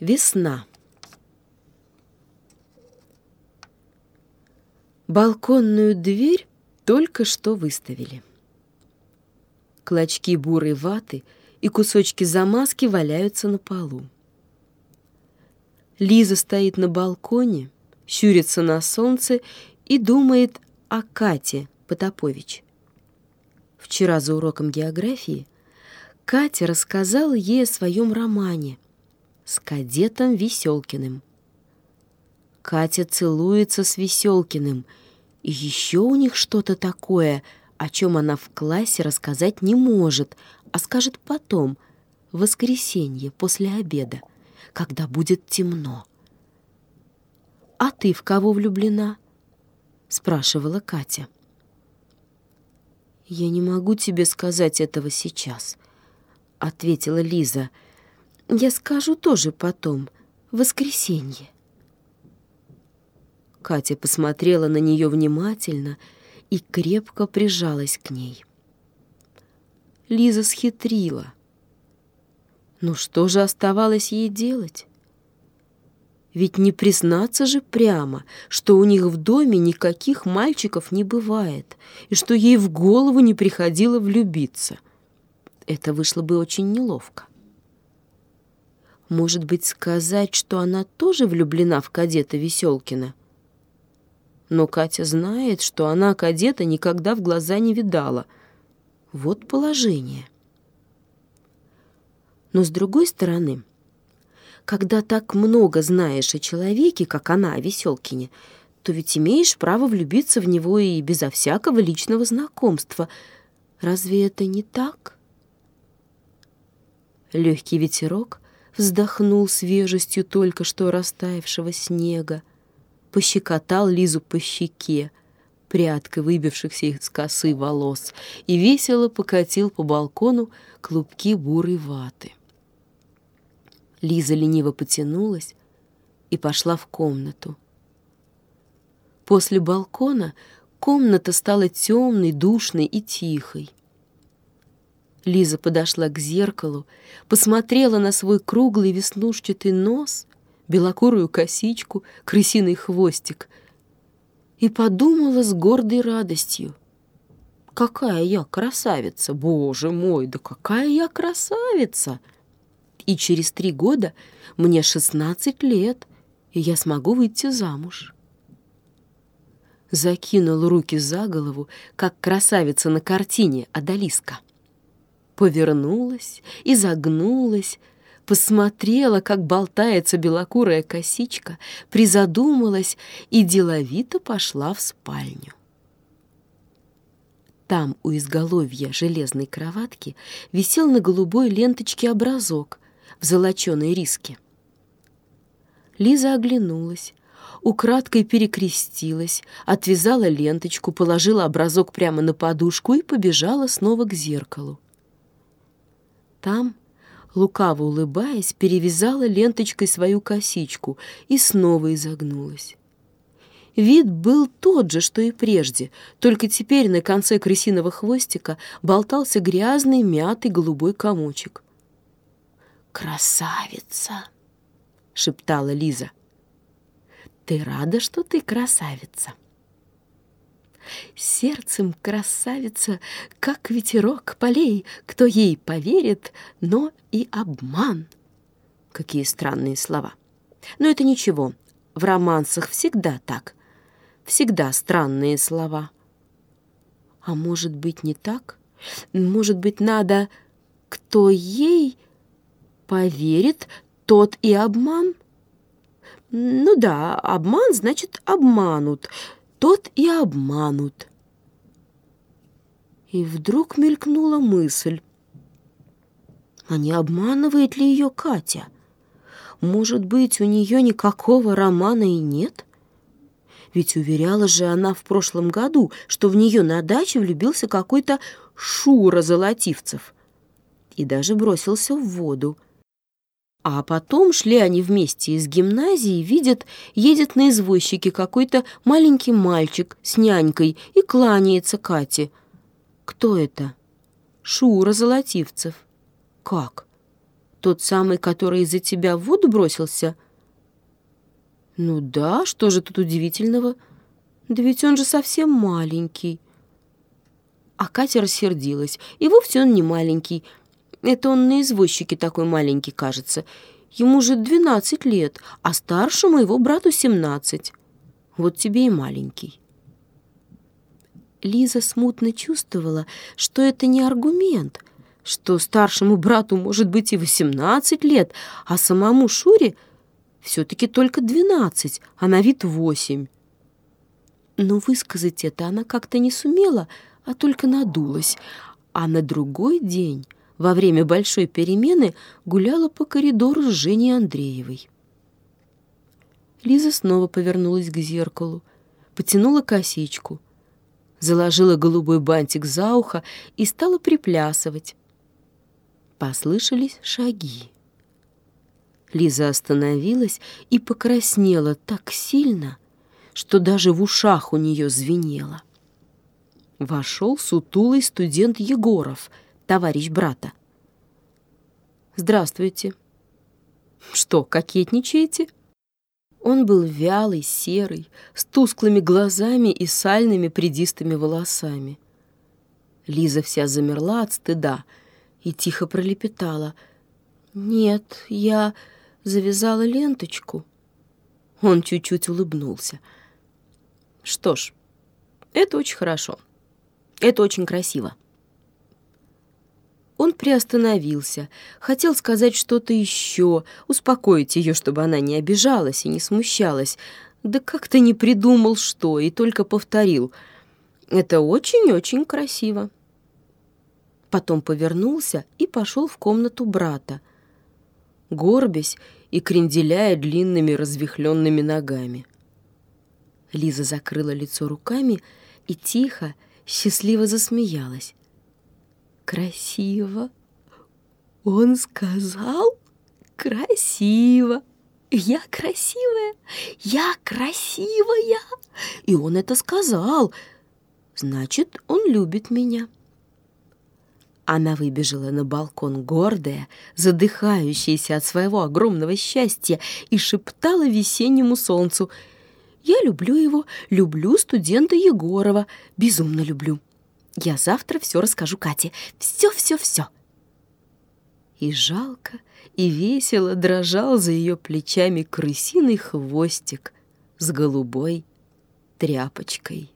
Весна. Балконную дверь только что выставили. Клочки бурой ваты и кусочки замазки валяются на полу. Лиза стоит на балконе, щурится на солнце и думает о Кате Потапович. Вчера за уроком географии Катя рассказала ей о своем романе — с кадетом Веселкиным. Катя целуется с Веселкиным, и еще у них что-то такое, о чем она в классе рассказать не может, а скажет потом, в воскресенье после обеда, когда будет темно. «А ты в кого влюблена?» — спрашивала Катя. «Я не могу тебе сказать этого сейчас», — ответила Лиза, — я скажу тоже потом, в воскресенье. Катя посмотрела на нее внимательно и крепко прижалась к ней. Лиза схитрила. Ну что же оставалось ей делать? Ведь не признаться же прямо, что у них в доме никаких мальчиков не бывает, и что ей в голову не приходило влюбиться. Это вышло бы очень неловко. Может быть, сказать, что она тоже влюблена в кадета Веселкина? Но Катя знает, что она кадета никогда в глаза не видала. Вот положение. Но с другой стороны, когда так много знаешь о человеке, как она о Веселкине, то ведь имеешь право влюбиться в него и безо всякого личного знакомства. Разве это не так? Легкий ветерок — вздохнул свежестью только что растаявшего снега, пощекотал Лизу по щеке, прядкой выбившихся из косы волос, и весело покатил по балкону клубки бурой ваты. Лиза лениво потянулась и пошла в комнату. После балкона комната стала темной, душной и тихой. Лиза подошла к зеркалу, посмотрела на свой круглый веснушчатый нос, белокурую косичку, крысиный хвостик и подумала с гордой радостью. «Какая я красавица! Боже мой, да какая я красавица!» И через три года мне шестнадцать лет, и я смогу выйти замуж. Закинул руки за голову, как красавица на картине Адалиска повернулась, изогнулась, посмотрела, как болтается белокурая косичка, призадумалась и деловито пошла в спальню. Там у изголовья железной кроватки висел на голубой ленточке образок в золоченой риске. Лиза оглянулась, украдкой перекрестилась, отвязала ленточку, положила образок прямо на подушку и побежала снова к зеркалу. Там, лукаво улыбаясь, перевязала ленточкой свою косичку и снова изогнулась. Вид был тот же, что и прежде, только теперь на конце крысиного хвостика болтался грязный, мятый голубой комочек. «Красавица!» — шептала Лиза. «Ты рада, что ты красавица?» Сердцем красавица, как ветерок полей, кто ей поверит, но и обман. Какие странные слова. Но это ничего, в романсах всегда так. Всегда странные слова. А может быть, не так? Может быть, надо «кто ей поверит, тот и обман»? Ну да, обман значит обманут тот и обманут. И вдруг мелькнула мысль. А не обманывает ли ее Катя? Может быть, у нее никакого романа и нет? Ведь уверяла же она в прошлом году, что в нее на даче влюбился какой-то Шура Золотивцев и даже бросился в воду. А потом шли они вместе из гимназии, видят, едет на извозчике какой-то маленький мальчик с нянькой и кланяется Кате. Кто это? Шура Золотивцев. Как? Тот самый, который из-за тебя в воду бросился?» «Ну да, что же тут удивительного? Да ведь он же совсем маленький». А Катя рассердилась. И вовсе он не маленький. Это он на извозчике такой маленький, кажется. Ему же двенадцать лет, а старшему его брату семнадцать. Вот тебе и маленький. Лиза смутно чувствовала, что это не аргумент, что старшему брату может быть и восемнадцать лет, а самому Шуре все-таки только двенадцать, а на вид восемь. Но высказать это она как-то не сумела, а только надулась. А на другой день, во время большой перемены, гуляла по коридору с Женей Андреевой. Лиза снова повернулась к зеркалу, потянула косичку, заложила голубой бантик за ухо и стала приплясывать. Послышались шаги. Лиза остановилась и покраснела так сильно, что даже в ушах у нее звенело вошел сутулый студент Егоров, товарищ брата. «Здравствуйте». «Что, кокетничаете?» Он был вялый, серый, с тусклыми глазами и сальными придистыми волосами. Лиза вся замерла от стыда и тихо пролепетала. «Нет, я завязала ленточку». Он чуть-чуть улыбнулся. «Что ж, это очень хорошо. Это очень красиво. Он приостановился, хотел сказать что-то еще, успокоить ее, чтобы она не обижалась и не смущалась, да как-то не придумал что, и только повторил. «Это очень-очень красиво». Потом повернулся и пошел в комнату брата, горбясь и кренделяя длинными развихленными ногами. Лиза закрыла лицо руками и тихо, счастливо засмеялась. «Красиво!» Он сказал «красиво». «Я красивая! Я красивая!» И он это сказал. Значит, он любит меня. Она выбежала на балкон гордая, задыхающаяся от своего огромного счастья, и шептала весеннему солнцу — я люблю его, люблю студента Егорова, безумно люблю. Я завтра все расскажу Кате. Все-все-все. И жалко, и весело дрожал за ее плечами крысиный хвостик с голубой тряпочкой.